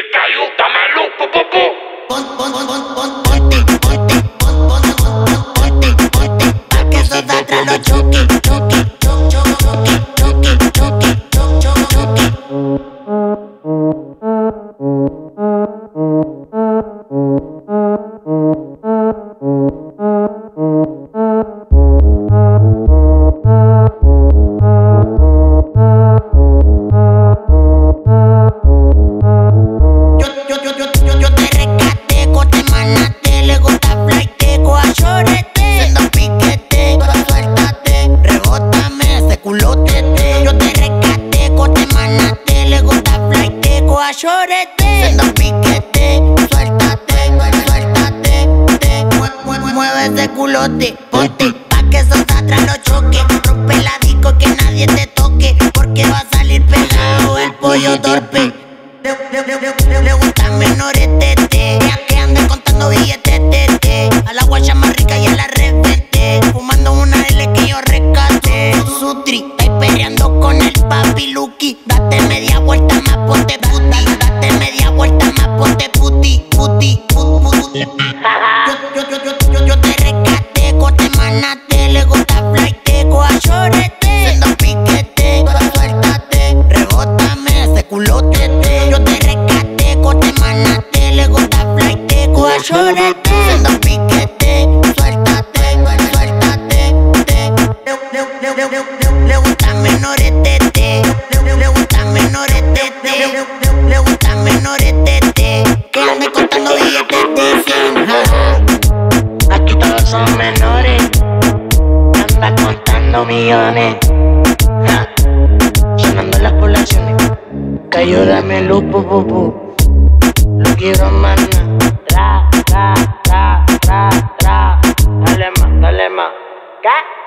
Picayuta, maluco, popó. Chorete, siendo piquete, suéltate, suéltate, te, mue- mue- mueve ese culote, ponte, pa' que esos atrás lo choque, rompe la disco que nadie te toque, porque va a salir pegado el pollo torpe. Le, le, le, le, menores Ya que anden contando papi Lucky Date media vuelta más, ponte puti Date media vuelta más, ponte puti Puti, put, put, yo, yo, yo, yo, yo, yo te rescaté, corte manate, le gusta flight, coa chorete, siendo piquete, suéltate, rebótame, ese culote, te. yo te rescaté, corte manate, le gusta flight, coa chorete, millones. Sonando las poblaciones. Cayó dame luz, pu, pu, pu. Lo quiero mana. Tra, tra, tra, tra, tra. Dale más, dale más. ¿Qué?